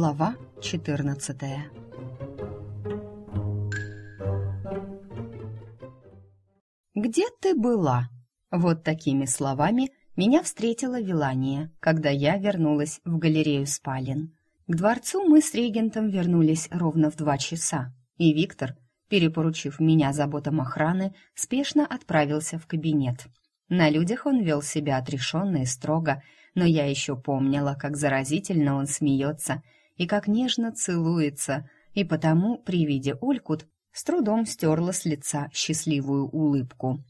Глава 14 «Где ты была?» Вот такими словами меня встретила Вилания, когда я вернулась в галерею спален. К дворцу мы с регентом вернулись ровно в два часа, и Виктор, перепоручив меня заботам охраны, спешно отправился в кабинет. На людях он вел себя отрешенно и строго, но я еще помнила, как заразительно он смеется и как нежно целуется, и потому при виде Олькут с трудом стерла с лица счастливую улыбку.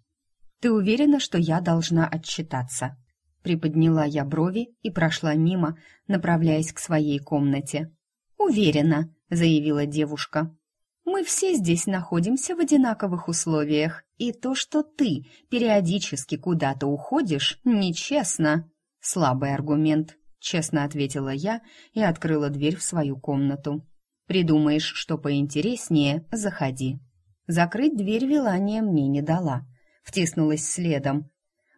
«Ты уверена, что я должна отчитаться?» Приподняла я брови и прошла мимо, направляясь к своей комнате. «Уверена», — заявила девушка. «Мы все здесь находимся в одинаковых условиях, и то, что ты периодически куда-то уходишь, нечестно». «Слабый аргумент», — честно ответила я и открыла дверь в свою комнату. «Придумаешь, что поинтереснее, заходи». Закрыть дверь Вилания мне не дала. Втиснулась следом.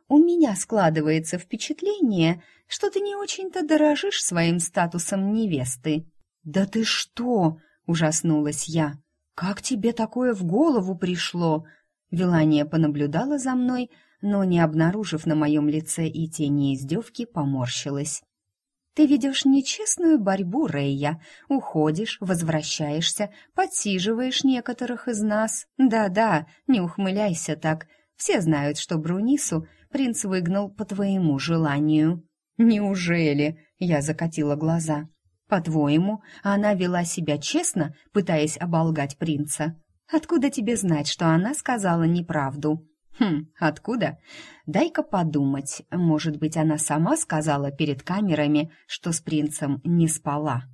«У меня складывается впечатление, что ты не очень-то дорожишь своим статусом невесты». «Да ты что!» — ужаснулась я. «Как тебе такое в голову пришло?» Вилания понаблюдала за мной, но, не обнаружив на моем лице и тени издевки, поморщилась. «Ты ведешь нечестную борьбу, Рейя. Уходишь, возвращаешься, подсиживаешь некоторых из нас. Да-да, не ухмыляйся так. Все знают, что Брунису принц выгнал по твоему желанию». «Неужели?» — я закатила глаза. «По-твоему, она вела себя честно, пытаясь оболгать принца? Откуда тебе знать, что она сказала неправду?» Хм, откуда? Дай-ка подумать. Может быть, она сама сказала перед камерами, что с принцем не спала.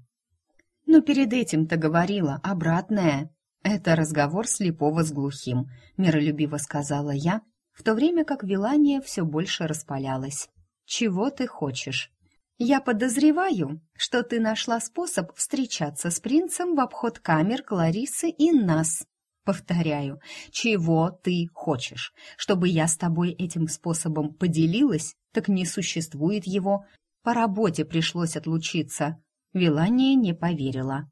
Но перед этим-то говорила обратное. Это разговор слепого с глухим, миролюбиво сказала я, в то время как Вилания все больше распалялась. Чего ты хочешь? Я подозреваю, что ты нашла способ встречаться с принцем в обход камер Кларисы и нас. Повторяю, чего ты хочешь? Чтобы я с тобой этим способом поделилась? Так не существует его. По работе пришлось отлучиться. Вилания не поверила.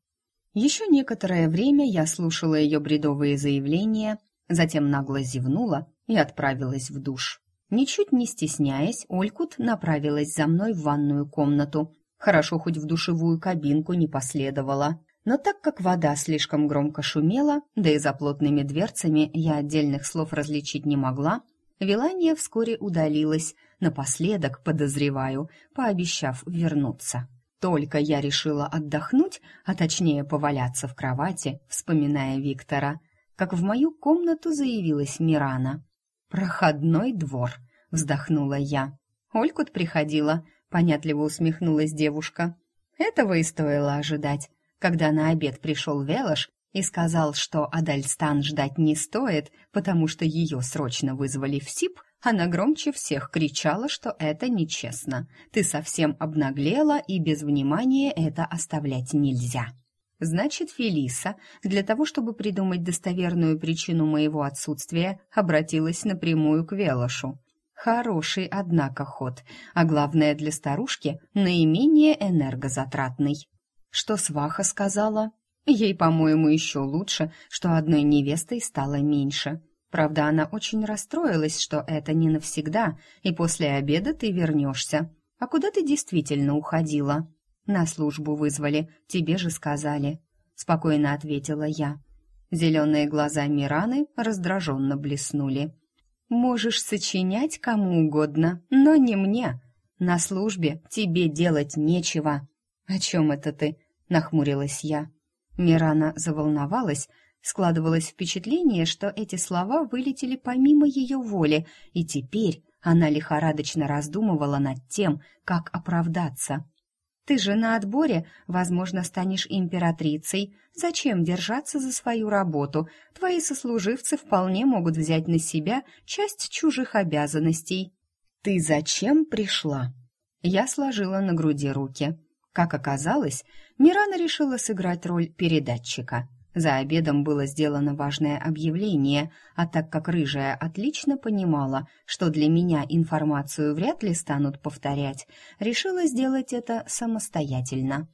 Еще некоторое время я слушала ее бредовые заявления, затем нагло зевнула и отправилась в душ. Ничуть не стесняясь, Олькут направилась за мной в ванную комнату. Хорошо, хоть в душевую кабинку не последовала. Но так как вода слишком громко шумела, да и за плотными дверцами я отдельных слов различить не могла, Вилания вскоре удалилась, напоследок, подозреваю, пообещав вернуться. Только я решила отдохнуть, а точнее поваляться в кровати, вспоминая Виктора, как в мою комнату заявилась Мирана. «Проходной двор», — вздохнула я. «Олькут приходила», — понятливо усмехнулась девушка. «Этого и стоило ожидать когда на обед пришел Велош и сказал, что Адальстан ждать не стоит, потому что ее срочно вызвали в СИП, она громче всех кричала, что это нечестно. Ты совсем обнаглела, и без внимания это оставлять нельзя. Значит, Фелиса, для того, чтобы придумать достоверную причину моего отсутствия, обратилась напрямую к Велошу. Хороший, однако, ход, а главное для старушки наименее энергозатратный. Что сваха сказала? Ей, по-моему, еще лучше, что одной невестой стало меньше. Правда, она очень расстроилась, что это не навсегда, и после обеда ты вернешься. А куда ты действительно уходила? На службу вызвали, тебе же сказали. Спокойно ответила я. Зеленые глаза Мираны раздраженно блеснули. Можешь сочинять кому угодно, но не мне. На службе тебе делать нечего. О чем это ты? Нахмурилась я. Мирана заволновалась, складывалось впечатление, что эти слова вылетели помимо ее воли, и теперь она лихорадочно раздумывала над тем, как оправдаться. «Ты же на отборе, возможно, станешь императрицей. Зачем держаться за свою работу? Твои сослуживцы вполне могут взять на себя часть чужих обязанностей». «Ты зачем пришла?» Я сложила на груди руки. Как оказалось, Мирана решила сыграть роль передатчика. За обедом было сделано важное объявление, а так как рыжая отлично понимала, что для меня информацию вряд ли станут повторять, решила сделать это самостоятельно.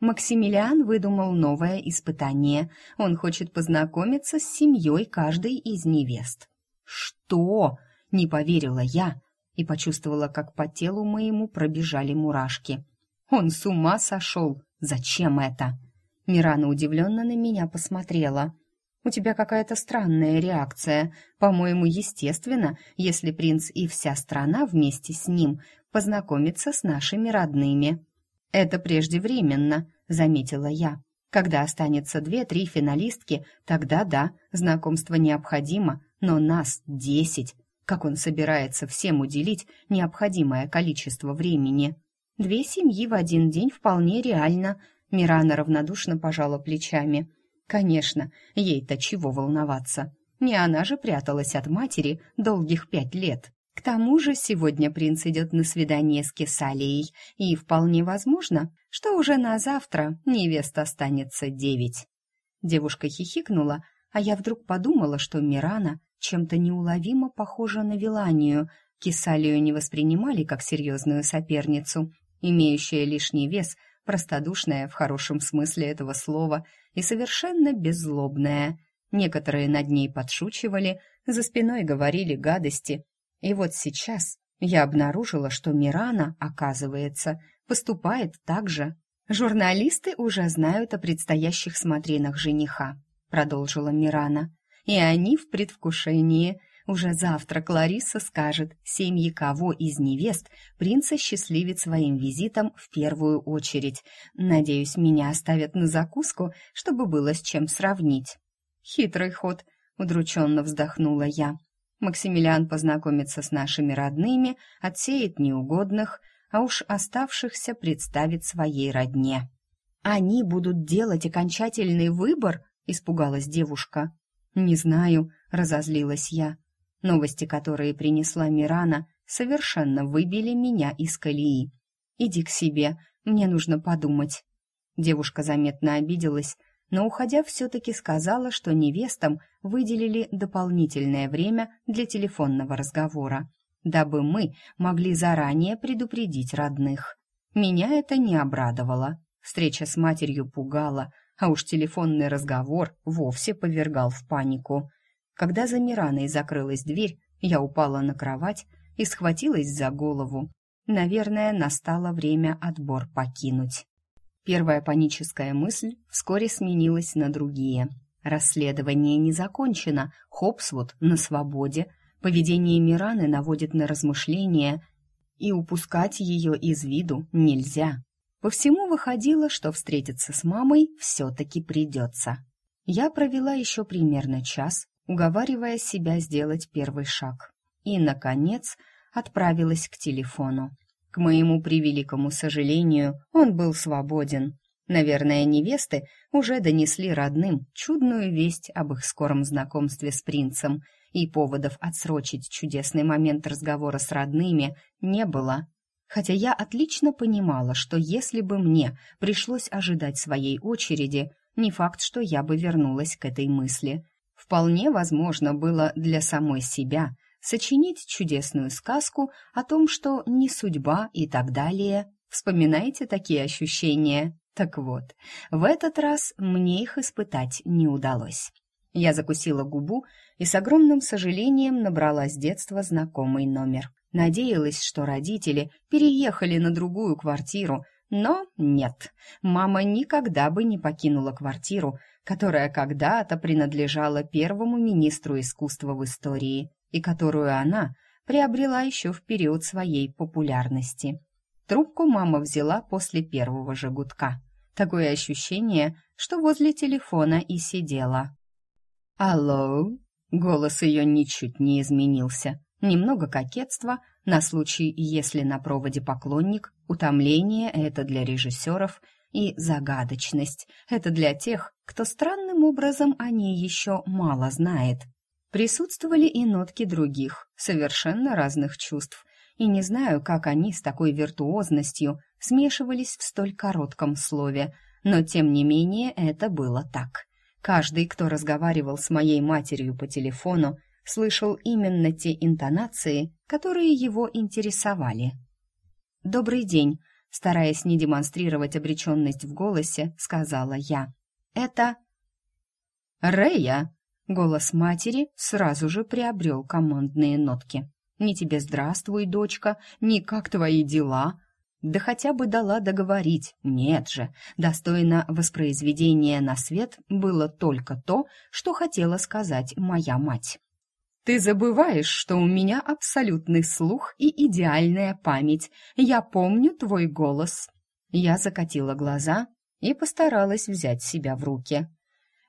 Максимилиан выдумал новое испытание. Он хочет познакомиться с семьей каждой из невест. «Что?» — не поверила я и почувствовала, как по телу моему пробежали мурашки. «Он с ума сошел! Зачем это?» Мирана удивленно на меня посмотрела. «У тебя какая-то странная реакция. По-моему, естественно, если принц и вся страна вместе с ним познакомятся с нашими родными». «Это преждевременно», — заметила я. «Когда останется две-три финалистки, тогда да, знакомство необходимо, но нас десять. Как он собирается всем уделить необходимое количество времени?» «Две семьи в один день вполне реально», — Мирана равнодушно пожала плечами. «Конечно, ей-то чего волноваться? Не она же пряталась от матери долгих пять лет». К тому же сегодня принц идет на свидание с Кесалией, и вполне возможно, что уже на завтра невеста останется девять. Девушка хихикнула, а я вдруг подумала, что Мирана чем-то неуловимо похожа на Виланию. Кесалию не воспринимали как серьезную соперницу, имеющая лишний вес, простодушная в хорошем смысле этого слова и совершенно беззлобная. Некоторые над ней подшучивали, за спиной говорили гадости, и вот сейчас я обнаружила, что Мирана, оказывается, поступает так же. «Журналисты уже знают о предстоящих смотринах жениха», — продолжила Мирана. «И они в предвкушении. Уже завтра Клариса скажет, семьи кого из невест принца счастливит своим визитом в первую очередь. Надеюсь, меня оставят на закуску, чтобы было с чем сравнить». «Хитрый ход», — удрученно вздохнула я. Максимилиан познакомится с нашими родными, отсеет неугодных, а уж оставшихся представит своей родне. «Они будут делать окончательный выбор?» — испугалась девушка. «Не знаю», — разозлилась я. Новости, которые принесла Мирана, совершенно выбили меня из колеи. «Иди к себе, мне нужно подумать». Девушка заметно обиделась, но, уходя, все-таки сказала, что невестам выделили дополнительное время для телефонного разговора, дабы мы могли заранее предупредить родных. Меня это не обрадовало. Встреча с матерью пугала, а уж телефонный разговор вовсе повергал в панику. Когда за Мираной закрылась дверь, я упала на кровать и схватилась за голову. Наверное, настало время отбор покинуть. Первая паническая мысль вскоре сменилась на другие. Расследование не закончено, Хопсвуд на свободе, поведение Мираны наводит на размышления, и упускать ее из виду нельзя. По всему выходило, что встретиться с мамой все-таки придется. Я провела еще примерно час, уговаривая себя сделать первый шаг. И, наконец, отправилась к телефону. К моему превеликому сожалению, он был свободен. Наверное, невесты уже донесли родным чудную весть об их скором знакомстве с принцем, и поводов отсрочить чудесный момент разговора с родными не было. Хотя я отлично понимала, что если бы мне пришлось ожидать своей очереди, не факт, что я бы вернулась к этой мысли. Вполне возможно было для самой себя – сочинить чудесную сказку о том, что не судьба и так далее. Вспоминаете такие ощущения? Так вот, в этот раз мне их испытать не удалось. Я закусила губу и с огромным сожалением набрала с детства знакомый номер. Надеялась, что родители переехали на другую квартиру, но нет, мама никогда бы не покинула квартиру, которая когда-то принадлежала первому министру искусства в истории и которую она приобрела еще в период своей популярности. Трубку мама взяла после первого же гудка. Такое ощущение, что возле телефона и сидела. «Алло?» Голос ее ничуть не изменился. Немного кокетства на случай, если на проводе поклонник, утомление — это для режиссеров, и загадочность — это для тех, кто странным образом о ней еще мало знает. Присутствовали и нотки других, совершенно разных чувств, и не знаю, как они с такой виртуозностью смешивались в столь коротком слове, но тем не менее это было так. Каждый, кто разговаривал с моей матерью по телефону, слышал именно те интонации, которые его интересовали. «Добрый день», стараясь не демонстрировать обреченность в голосе, сказала я. «Это...» «Рея!» — голос матери сразу же приобрел командные нотки. «Не тебе здравствуй, дочка, ни как твои дела!» Да хотя бы дала договорить. Нет же, достойно воспроизведения на свет было только то, что хотела сказать моя мать. Ты забываешь, что у меня абсолютный слух и идеальная память. Я помню твой голос. Я закатила глаза и постаралась взять себя в руки.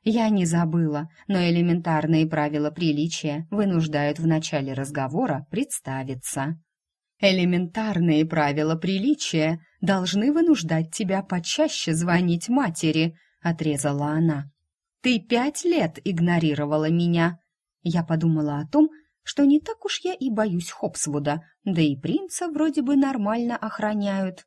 Я не забыла, но элементарные правила приличия вынуждают в начале разговора представиться. Элементарные правила приличия должны вынуждать тебя почаще звонить матери, отрезала она. Ты пять лет игнорировала меня. Я подумала о том, что не так уж я и боюсь Хопсвуда, да и принца вроде бы нормально охраняют.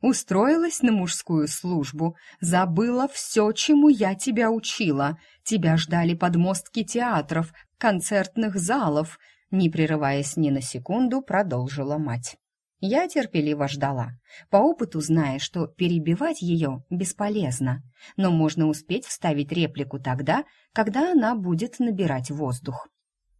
Устроилась на мужскую службу, забыла все, чему я тебя учила. Тебя ждали подмостки театров, концертных залов, не прерываясь ни на секунду, продолжила мать. Я терпеливо ждала, по опыту зная, что перебивать ее бесполезно, но можно успеть вставить реплику тогда, когда она будет набирать воздух.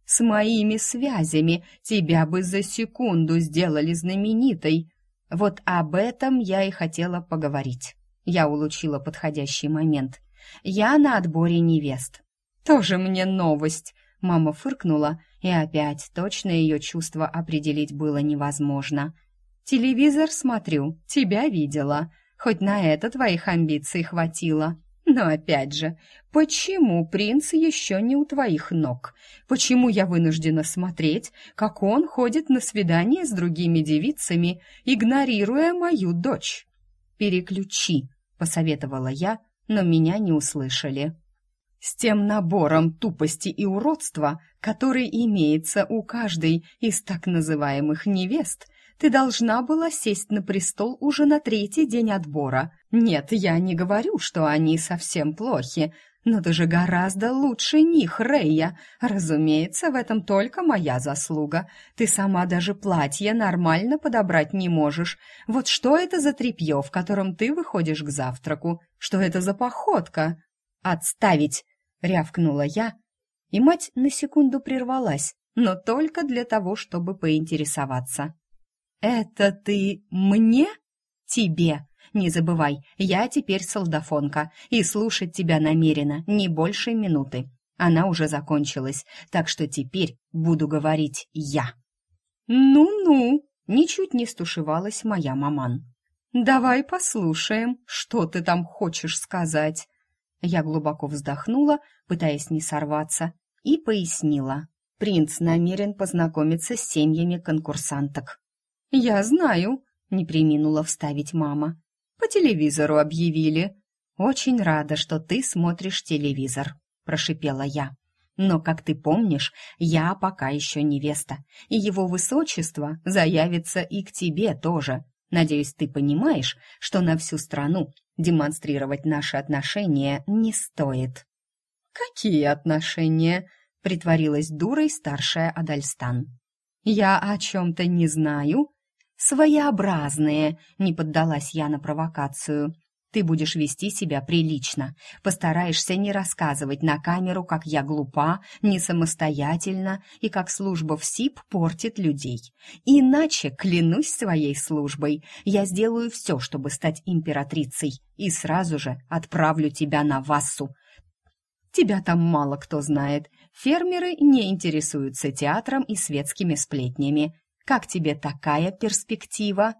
«С моими связями тебя бы за секунду сделали знаменитой!» Вот об этом я и хотела поговорить. Я улучила подходящий момент. «Я на отборе невест». «Тоже мне новость!» Мама фыркнула, и опять точно ее чувство определить было невозможно – Телевизор смотрю, тебя видела. Хоть на это твоих амбиций хватило. Но опять же, почему принц еще не у твоих ног? Почему я вынуждена смотреть, как он ходит на свидание с другими девицами, игнорируя мою дочь? Переключи, посоветовала я, но меня не услышали. С тем набором тупости и уродства, который имеется у каждой из так называемых невест, ты должна была сесть на престол уже на третий день отбора. Нет, я не говорю, что они совсем плохи, но ты же гораздо лучше них, Рейя. Разумеется, в этом только моя заслуга. Ты сама даже платье нормально подобрать не можешь. Вот что это за тряпье, в котором ты выходишь к завтраку? Что это за походка? Отставить! рявкнула я, и мать на секунду прервалась, но только для того, чтобы поинтересоваться. «Это ты мне?» «Тебе. Не забывай, я теперь солдафонка, и слушать тебя намерена не больше минуты. Она уже закончилась, так что теперь буду говорить я». «Ну-ну», — ничуть не стушевалась моя маман. «Давай послушаем, что ты там хочешь сказать». Я глубоко вздохнула, пытаясь не сорваться, и пояснила. Принц намерен познакомиться с семьями конкурсанток. «Я знаю», — не приминула вставить мама. «По телевизору объявили». «Очень рада, что ты смотришь телевизор», — прошипела я. «Но, как ты помнишь, я пока еще невеста, и его высочество заявится и к тебе тоже. Надеюсь, ты понимаешь, что на всю страну демонстрировать наши отношения не стоит». «Какие отношения?» — притворилась дурой старшая Адальстан. «Я о чем-то не знаю?» «Своеобразные», — не поддалась я на провокацию. «Ты будешь вести себя прилично, постараешься не рассказывать на камеру, как я глупа, не самостоятельна и как служба в СИП портит людей. Иначе, клянусь своей службой, я сделаю все, чтобы стать императрицей, и сразу же отправлю тебя на Вассу. Тебя там мало кто знает. Фермеры не интересуются театром и светскими сплетнями. Как тебе такая перспектива?»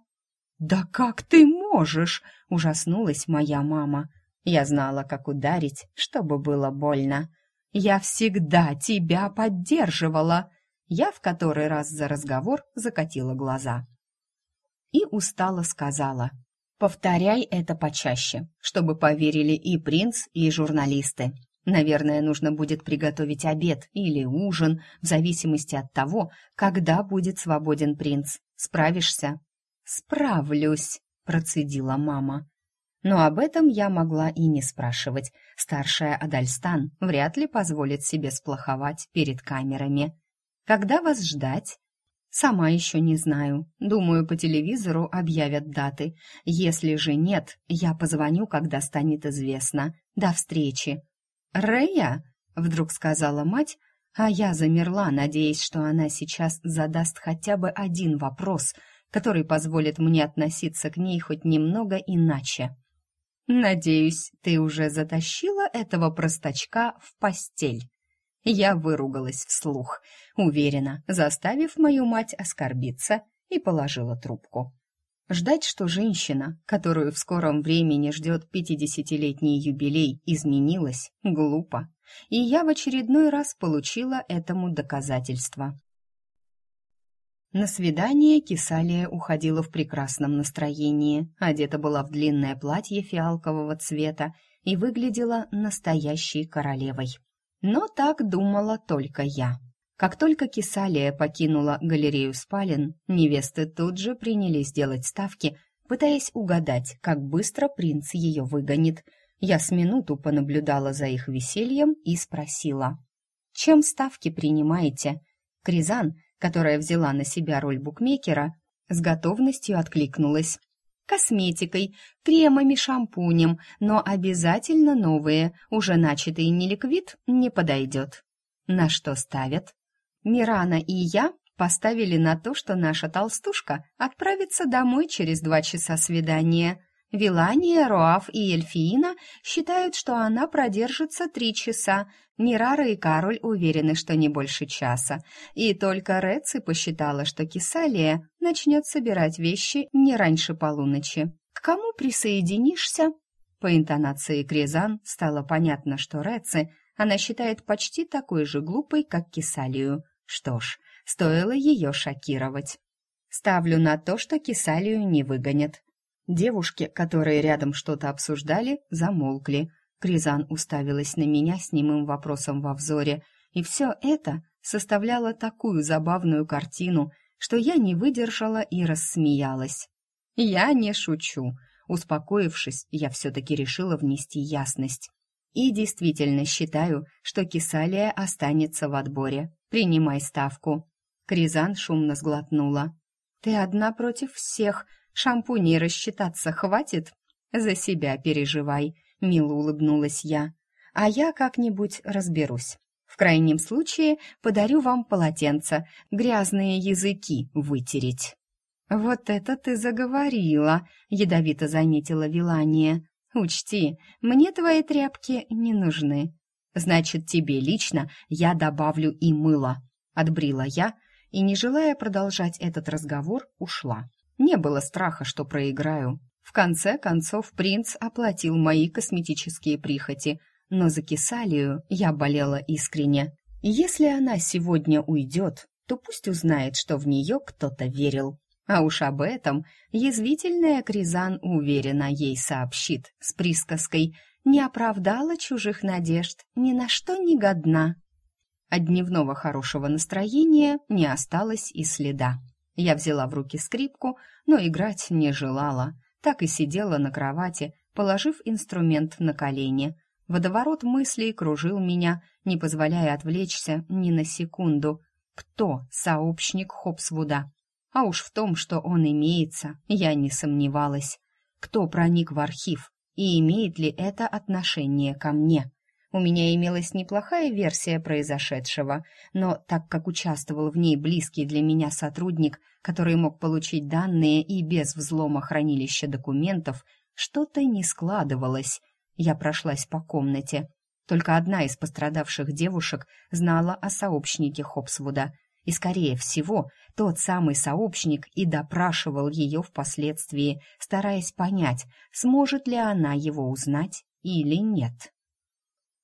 «Да как ты можешь?» — ужаснулась моя мама. Я знала, как ударить, чтобы было больно. «Я всегда тебя поддерживала!» Я в который раз за разговор закатила глаза. И устало сказала. «Повторяй это почаще, чтобы поверили и принц, и журналисты. Наверное, нужно будет приготовить обед или ужин, в зависимости от того, когда будет свободен принц. Справишься? Справлюсь, процедила мама. Но об этом я могла и не спрашивать. Старшая Адальстан вряд ли позволит себе сплоховать перед камерами. Когда вас ждать? Сама еще не знаю. Думаю, по телевизору объявят даты. Если же нет, я позвоню, когда станет известно. До встречи. Рэя, вдруг сказала мать, а я замерла, надеясь, что она сейчас задаст хотя бы один вопрос, который позволит мне относиться к ней хоть немного иначе. Надеюсь, ты уже затащила этого простачка в постель. Я выругалась вслух, уверенно, заставив мою мать оскорбиться, и положила трубку. Ждать, что женщина, которую в скором времени ждет пятидесятилетний юбилей, изменилась, глупо. И я в очередной раз получила этому доказательство. На свидание Кисалия уходила в прекрасном настроении, одета была в длинное платье фиалкового цвета и выглядела настоящей королевой. Но так думала только я. Как только Кисалия покинула галерею спален, невесты тут же принялись делать ставки, пытаясь угадать, как быстро принц ее выгонит. Я с минуту понаблюдала за их весельем и спросила. «Чем ставки принимаете?» Кризан, которая взяла на себя роль букмекера, с готовностью откликнулась косметикой, кремами, шампунем, но обязательно новые, уже начатый неликвид не подойдет. На что ставят? Мирана и я поставили на то, что наша толстушка отправится домой через два часа свидания. Вилания, Роав и Эльфиина считают, что она продержится три часа. Мирара и Кароль уверены, что не больше часа. И только Реци посчитала, что Кисалия начнет собирать вещи не раньше полуночи. «К кому присоединишься?» По интонации Кризан стало понятно, что Реци она считает почти такой же глупой, как Кисалию. Что ж, стоило ее шокировать. Ставлю на то, что Кисалию не выгонят. Девушки, которые рядом что-то обсуждали, замолкли. Кризан уставилась на меня с немым вопросом во взоре, и все это составляло такую забавную картину, что я не выдержала и рассмеялась. «Я не шучу», Успокоившись, я все-таки решила внести ясность. И действительно считаю, что Кисалия останется в отборе. Принимай ставку. Кризан шумно сглотнула. Ты одна против всех, Шампуней рассчитаться хватит? За себя переживай, мило улыбнулась я. А я как-нибудь разберусь. В крайнем случае подарю вам полотенце, грязные языки вытереть. Вот это ты заговорила, ядовито заметила Вилания. Учти, мне твои тряпки не нужны. Значит, тебе лично я добавлю и мыло, отбрила я и, не желая продолжать этот разговор, ушла. Не было страха, что проиграю. В конце концов, принц оплатил мои косметические прихоти, но за Кесалию я болела искренне. Если она сегодня уйдет, то пусть узнает, что в нее кто-то верил. А уж об этом язвительная Кризан уверенно ей сообщит с присказкой «Не оправдала чужих надежд, ни на что не годна». От дневного хорошего настроения не осталось и следа. Я взяла в руки скрипку, но играть не желала. Так и сидела на кровати, положив инструмент на колени. Водоворот мыслей кружил меня, не позволяя отвлечься ни на секунду. Кто сообщник Хопсвуда? А уж в том, что он имеется, я не сомневалась. Кто проник в архив и имеет ли это отношение ко мне? У меня имелась неплохая версия произошедшего, но так как участвовал в ней близкий для меня сотрудник, который мог получить данные и без взлома хранилища документов, что-то не складывалось. Я прошлась по комнате. Только одна из пострадавших девушек знала о сообщнике Хопсвуда, и, скорее всего, тот самый сообщник и допрашивал ее впоследствии, стараясь понять, сможет ли она его узнать или нет.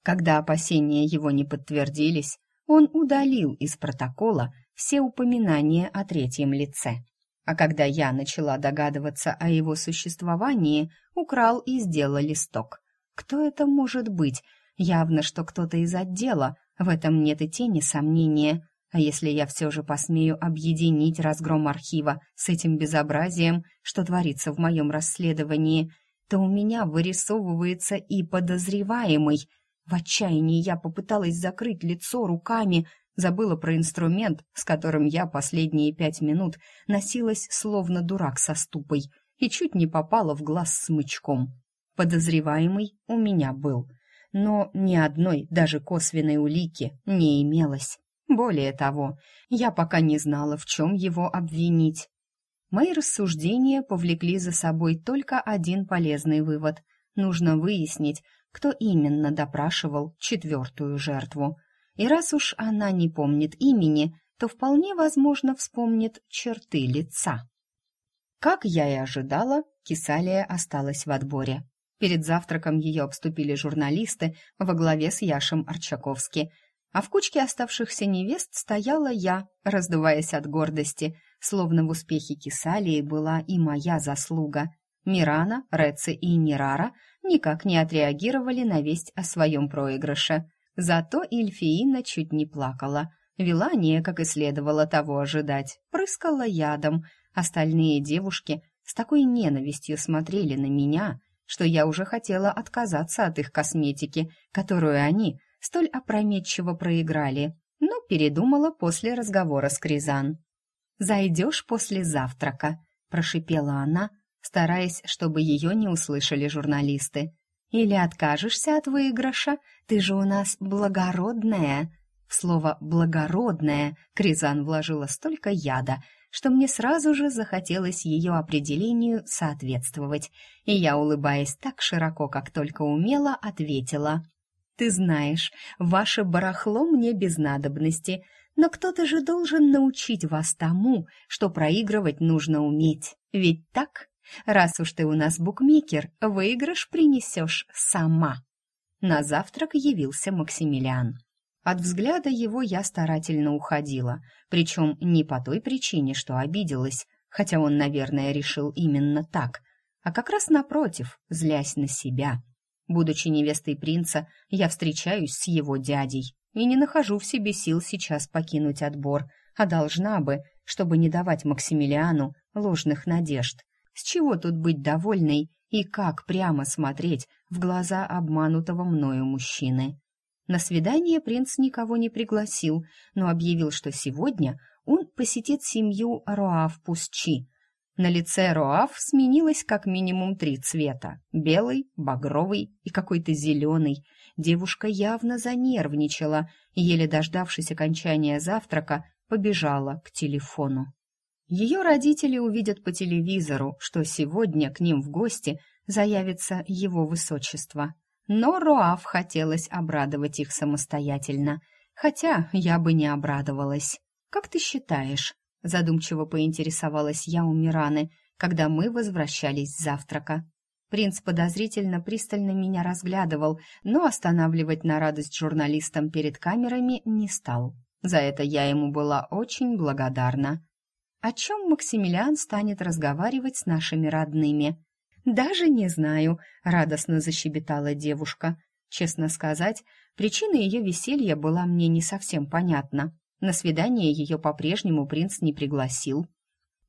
Когда опасения его не подтвердились, он удалил из протокола все упоминания о третьем лице. А когда я начала догадываться о его существовании, украл и сделал листок. Кто это может быть? Явно, что кто-то из отдела, в этом нет и тени сомнения. А если я все же посмею объединить разгром архива с этим безобразием, что творится в моем расследовании, то у меня вырисовывается и подозреваемый — в отчаянии я попыталась закрыть лицо руками, Забыла про инструмент, с которым я последние пять минут носилась словно дурак со ступой и чуть не попала в глаз смычком. Подозреваемый у меня был, но ни одной даже косвенной улики не имелось. Более того, я пока не знала, в чем его обвинить. Мои рассуждения повлекли за собой только один полезный вывод. Нужно выяснить, кто именно допрашивал четвертую жертву. И раз уж она не помнит имени, то вполне возможно вспомнит черты лица. Как я и ожидала, Кисалия осталась в отборе. Перед завтраком ее обступили журналисты во главе с Яшем Арчаковски, а в кучке оставшихся невест стояла я, раздуваясь от гордости, словно в успехе Кисалии была и моя заслуга. Мирана, Реци и Нирара никак не отреагировали на весть о своем проигрыше. Зато Ильфиина чуть не плакала. Вилания, как и следовало того ожидать, прыскала ядом. Остальные девушки с такой ненавистью смотрели на меня, что я уже хотела отказаться от их косметики, которую они столь опрометчиво проиграли, но передумала после разговора с Кризан. «Зайдешь после завтрака», — прошипела она, стараясь, чтобы ее не услышали журналисты. «Или откажешься от выигрыша? Ты же у нас благородная». В слово «благородная» Кризан вложила столько яда, что мне сразу же захотелось ее определению соответствовать, и я, улыбаясь так широко, как только умела, ответила — ты знаешь, ваше барахло мне без надобности, но кто-то же должен научить вас тому, что проигрывать нужно уметь. Ведь так? Раз уж ты у нас букмекер, выигрыш принесешь сама. На завтрак явился Максимилиан. От взгляда его я старательно уходила, причем не по той причине, что обиделась, хотя он, наверное, решил именно так, а как раз напротив, злясь на себя — Будучи невестой принца, я встречаюсь с его дядей и не нахожу в себе сил сейчас покинуть отбор, а должна бы, чтобы не давать Максимилиану ложных надежд. С чего тут быть довольной и как прямо смотреть в глаза обманутого мною мужчины? На свидание принц никого не пригласил, но объявил, что сегодня он посетит семью Роав Пусчи, на лице Роав сменилось как минимум три цвета — белый, багровый и какой-то зеленый. Девушка явно занервничала еле дождавшись окончания завтрака, побежала к телефону. Ее родители увидят по телевизору, что сегодня к ним в гости заявится его высочество. Но Роав хотелось обрадовать их самостоятельно, хотя я бы не обрадовалась. Как ты считаешь, задумчиво поинтересовалась я у Мираны, когда мы возвращались с завтрака. Принц подозрительно пристально меня разглядывал, но останавливать на радость журналистам перед камерами не стал. За это я ему была очень благодарна. О чем Максимилиан станет разговаривать с нашими родными? Даже не знаю, радостно защебетала девушка. Честно сказать, причина ее веселья была мне не совсем понятна. На свидание ее по-прежнему принц не пригласил.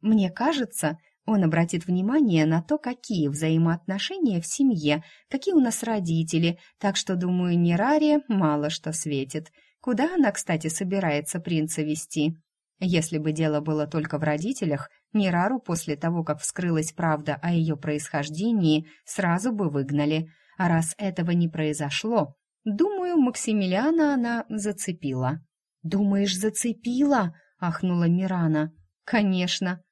Мне кажется, он обратит внимание на то, какие взаимоотношения в семье, какие у нас родители, так что, думаю, Нераре мало что светит. Куда она, кстати, собирается принца вести? Если бы дело было только в родителях, Нерару после того, как вскрылась правда о ее происхождении, сразу бы выгнали. А раз этого не произошло, думаю, Максимилиана она зацепила. «Думаешь, зацепила?» — ахнула Мирана. «Конечно».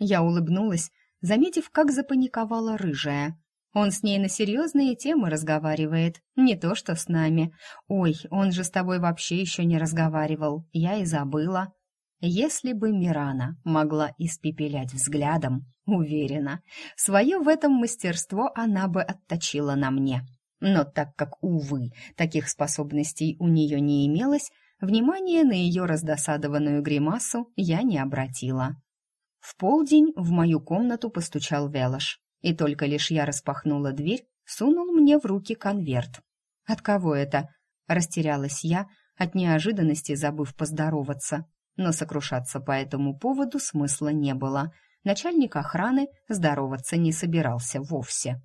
Я улыбнулась, заметив, как запаниковала рыжая. Он с ней на серьезные темы разговаривает, не то что с нами. Ой, он же с тобой вообще еще не разговаривал, я и забыла. Если бы Мирана могла испепелять взглядом, уверена, свое в этом мастерство она бы отточила на мне. Но так как, увы, таких способностей у нее не имелось, Внимания на ее раздосадованную гримасу я не обратила. В полдень в мою комнату постучал Велош, и только лишь я распахнула дверь, сунул мне в руки конверт. «От кого это?» — растерялась я, от неожиданности забыв поздороваться. Но сокрушаться по этому поводу смысла не было. Начальник охраны здороваться не собирался вовсе.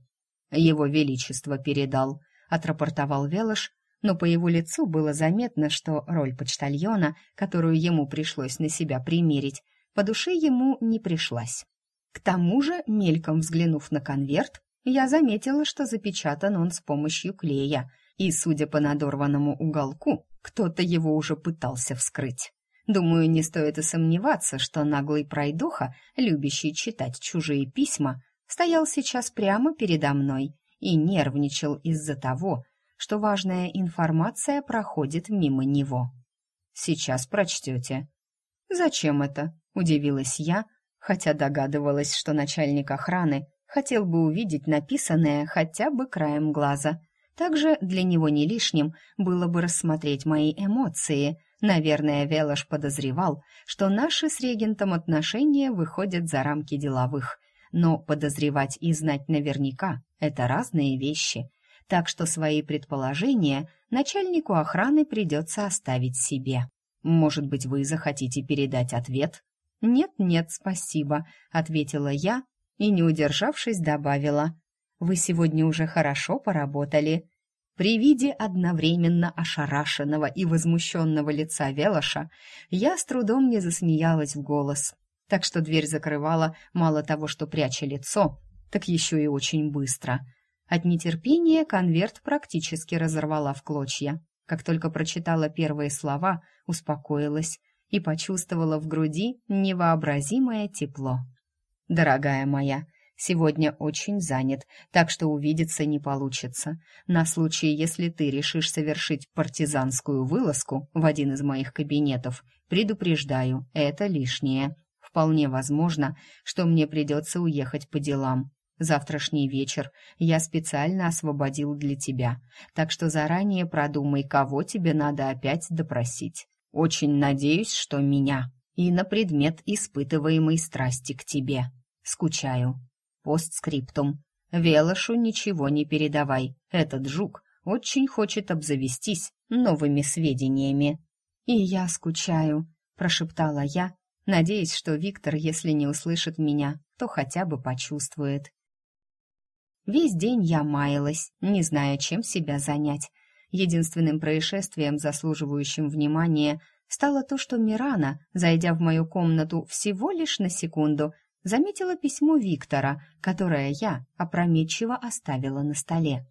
«Его Величество передал», — отрапортовал Велош, но по его лицу было заметно, что роль почтальона, которую ему пришлось на себя примерить, по душе ему не пришлась. К тому же, мельком взглянув на конверт, я заметила, что запечатан он с помощью клея, и, судя по надорванному уголку, кто-то его уже пытался вскрыть. Думаю, не стоит и сомневаться, что наглый пройдоха, любящий читать чужие письма, стоял сейчас прямо передо мной и нервничал из-за того, что важная информация проходит мимо него. «Сейчас прочтете». «Зачем это?» — удивилась я, хотя догадывалась, что начальник охраны хотел бы увидеть написанное хотя бы краем глаза. Также для него не лишним было бы рассмотреть мои эмоции. Наверное, Велош подозревал, что наши с регентом отношения выходят за рамки деловых. Но подозревать и знать наверняка — это разные вещи. Так что свои предположения начальнику охраны придется оставить себе. Может быть, вы захотите передать ответ? «Нет-нет, спасибо», — ответила я и, не удержавшись, добавила. «Вы сегодня уже хорошо поработали». При виде одновременно ошарашенного и возмущенного лица Велоша я с трудом не засмеялась в голос, так что дверь закрывала мало того, что пряча лицо, так еще и очень быстро. От нетерпения конверт практически разорвала в клочья. Как только прочитала первые слова, успокоилась и почувствовала в груди невообразимое тепло. «Дорогая моя, сегодня очень занят, так что увидеться не получится. На случай, если ты решишь совершить партизанскую вылазку в один из моих кабинетов, предупреждаю, это лишнее. Вполне возможно, что мне придется уехать по делам. Завтрашний вечер я специально освободил для тебя, так что заранее продумай, кого тебе надо опять допросить. Очень надеюсь, что меня. И на предмет испытываемой страсти к тебе. Скучаю. Постскриптум. Велошу ничего не передавай. Этот жук очень хочет обзавестись новыми сведениями. И я скучаю, прошептала я, надеясь, что Виктор, если не услышит меня, то хотя бы почувствует. Весь день я маялась, не зная, чем себя занять. Единственным происшествием, заслуживающим внимания, стало то, что Мирана, зайдя в мою комнату всего лишь на секунду, заметила письмо Виктора, которое я опрометчиво оставила на столе.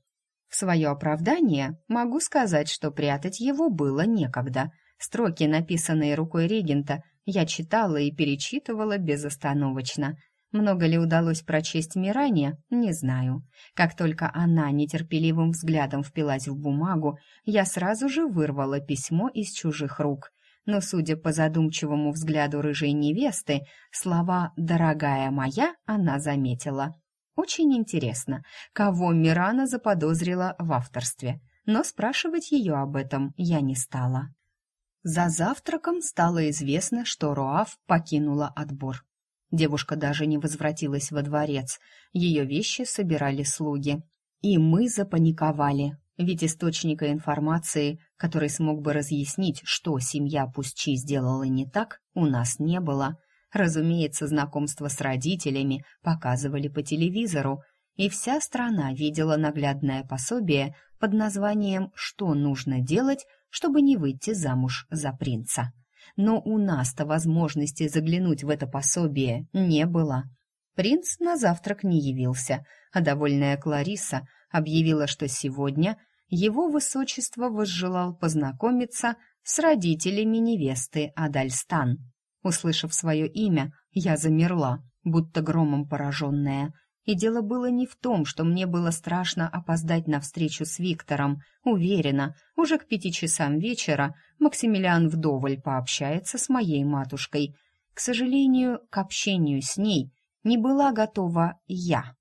В свое оправдание могу сказать, что прятать его было некогда. Строки, написанные рукой регента, я читала и перечитывала безостановочно — много ли удалось прочесть Миране, не знаю. Как только она нетерпеливым взглядом впилась в бумагу, я сразу же вырвала письмо из чужих рук. Но, судя по задумчивому взгляду рыжей невесты, слова «дорогая моя» она заметила. Очень интересно, кого Мирана заподозрила в авторстве, но спрашивать ее об этом я не стала. За завтраком стало известно, что Роав покинула отбор. Девушка даже не возвратилась во дворец. Ее вещи собирали слуги. И мы запаниковали, ведь источника информации, который смог бы разъяснить, что семья Пусчи сделала не так, у нас не было. Разумеется, знакомство с родителями показывали по телевизору, и вся страна видела наглядное пособие под названием «Что нужно делать, чтобы не выйти замуж за принца» но у нас-то возможности заглянуть в это пособие не было. Принц на завтрак не явился, а довольная Клариса объявила, что сегодня его высочество возжелал познакомиться с родителями невесты Адальстан. Услышав свое имя, я замерла, будто громом пораженная, и дело было не в том, что мне было страшно опоздать на встречу с Виктором. Уверена, уже к пяти часам вечера Максимилиан вдоволь пообщается с моей матушкой. К сожалению, к общению с ней не была готова я.